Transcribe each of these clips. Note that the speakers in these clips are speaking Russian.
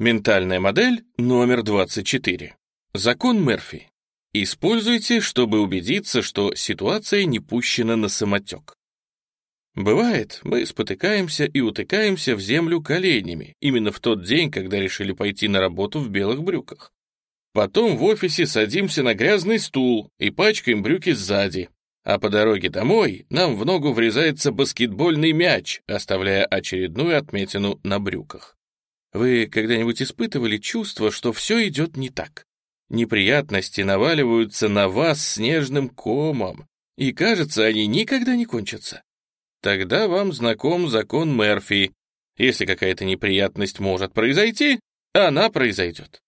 Ментальная модель номер 24. Закон Мерфи. Используйте, чтобы убедиться, что ситуация не пущена на самотек. Бывает, мы спотыкаемся и утыкаемся в землю коленями, именно в тот день, когда решили пойти на работу в белых брюках. Потом в офисе садимся на грязный стул и пачкаем брюки сзади, а по дороге домой нам в ногу врезается баскетбольный мяч, оставляя очередную отметину на брюках. Вы когда-нибудь испытывали чувство, что все идет не так? Неприятности наваливаются на вас снежным комом, и, кажется, они никогда не кончатся. Тогда вам знаком закон Мерфи. Если какая-то неприятность может произойти, она произойдет.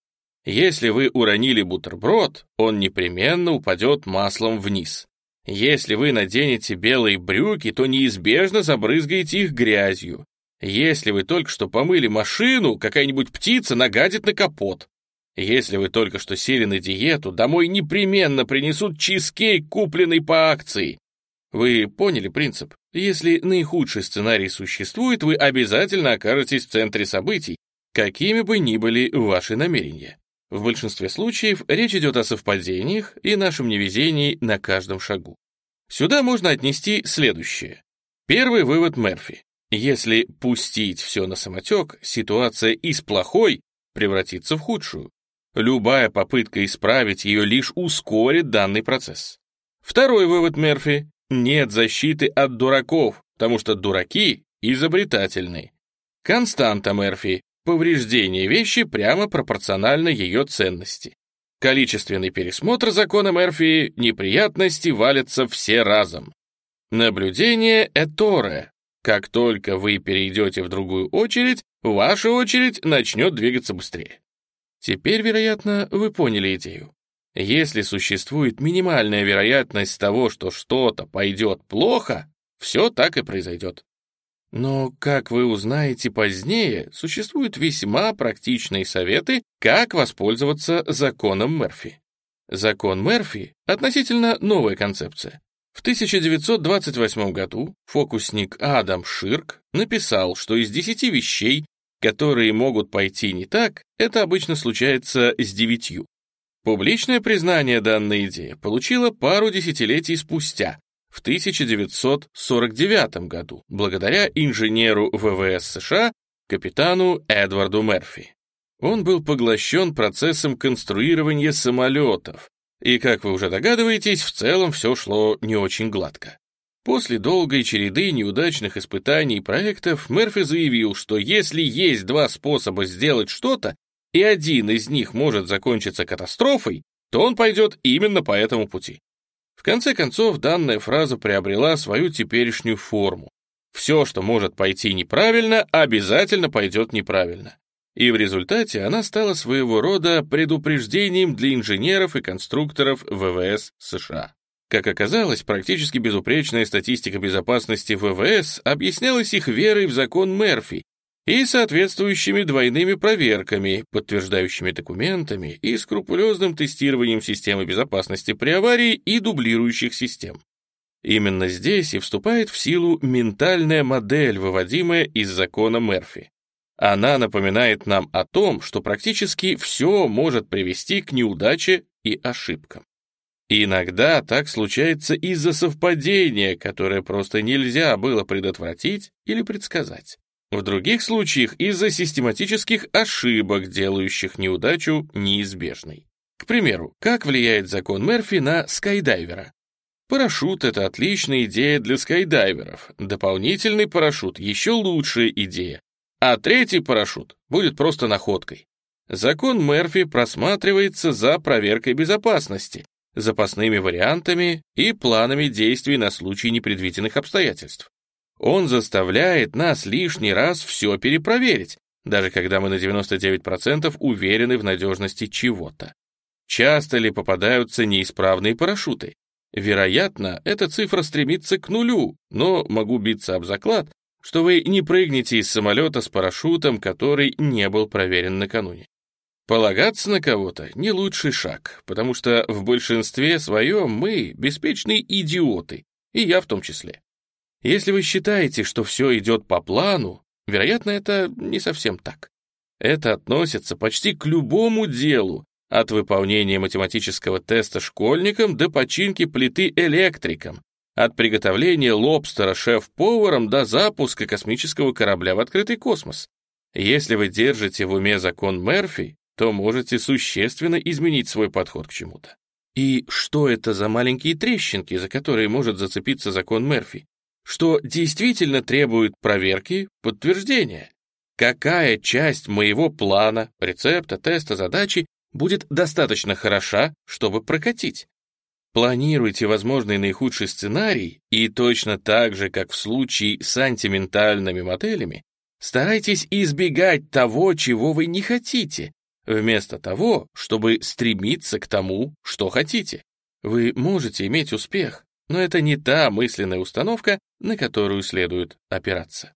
Если вы уронили бутерброд, он непременно упадет маслом вниз. Если вы наденете белые брюки, то неизбежно забрызгаете их грязью. Если вы только что помыли машину, какая-нибудь птица нагадит на капот. Если вы только что сели на диету, домой непременно принесут чизкейк, купленный по акции. Вы поняли принцип? Если наихудший сценарий существует, вы обязательно окажетесь в центре событий, какими бы ни были ваши намерения. В большинстве случаев речь идет о совпадениях и нашем невезении на каждом шагу. Сюда можно отнести следующее. Первый вывод Мерфи. Если пустить все на самотек, ситуация из плохой превратится в худшую. Любая попытка исправить ее лишь ускорит данный процесс. Второй вывод Мерфи. Нет защиты от дураков, потому что дураки изобретательны. Константа Мерфи. Повреждение вещи прямо пропорционально ее ценности. Количественный пересмотр закона Мерфи, неприятности валятся все разом. Наблюдение Эторе, как только вы перейдете в другую очередь, ваша очередь начнет двигаться быстрее. Теперь, вероятно, вы поняли идею. Если существует минимальная вероятность того, что что-то пойдет плохо, все так и произойдет. Но, как вы узнаете позднее, существуют весьма практичные советы, как воспользоваться законом Мерфи. Закон Мерфи — относительно новая концепция. В 1928 году фокусник Адам Ширк написал, что из 10 вещей, которые могут пойти не так, это обычно случается с девятью. Публичное признание данной идеи получило пару десятилетий спустя, в 1949 году, благодаря инженеру ВВС США, капитану Эдварду Мерфи. Он был поглощен процессом конструирования самолетов, и, как вы уже догадываетесь, в целом все шло не очень гладко. После долгой череды неудачных испытаний и проектов Мерфи заявил, что если есть два способа сделать что-то, и один из них может закончиться катастрофой, то он пойдет именно по этому пути. В конце концов, данная фраза приобрела свою теперешнюю форму. Все, что может пойти неправильно, обязательно пойдет неправильно и в результате она стала своего рода предупреждением для инженеров и конструкторов ВВС США. Как оказалось, практически безупречная статистика безопасности ВВС объяснялась их верой в закон Мерфи и соответствующими двойными проверками, подтверждающими документами и скрупулезным тестированием системы безопасности при аварии и дублирующих систем. Именно здесь и вступает в силу ментальная модель, выводимая из закона Мерфи. Она напоминает нам о том, что практически все может привести к неудаче и ошибкам. иногда так случается из-за совпадения, которое просто нельзя было предотвратить или предсказать. В других случаях из-за систематических ошибок, делающих неудачу неизбежной. К примеру, как влияет закон Мерфи на скайдайвера? Парашют — это отличная идея для скайдайверов. Дополнительный парашют — еще лучшая идея, а третий парашют будет просто находкой. Закон Мерфи просматривается за проверкой безопасности, запасными вариантами и планами действий на случай непредвиденных обстоятельств. Он заставляет нас лишний раз все перепроверить, даже когда мы на 99% уверены в надежности чего-то. Часто ли попадаются неисправные парашюты? Вероятно, эта цифра стремится к нулю, но могу биться об заклад, что вы не прыгнете из самолета с парашютом, который не был проверен накануне. Полагаться на кого-то — не лучший шаг, потому что в большинстве своем мы — беспечные идиоты, и я в том числе. Если вы считаете, что все идет по плану, вероятно, это не совсем так. Это относится почти к любому делу, от выполнения математического теста школьникам до починки плиты электриком, от приготовления лобстера шеф-поваром до запуска космического корабля в открытый космос. Если вы держите в уме закон Мерфи, то можете существенно изменить свой подход к чему-то. И что это за маленькие трещинки, за которые может зацепиться закон Мерфи? Что действительно требует проверки, подтверждения? Какая часть моего плана, рецепта, теста, задачи будет достаточно хороша, чтобы прокатить? Планируйте возможный наихудший сценарий и точно так же, как в случае с сантиментальными моделями, старайтесь избегать того, чего вы не хотите, вместо того, чтобы стремиться к тому, что хотите. Вы можете иметь успех, но это не та мысленная установка, на которую следует опираться.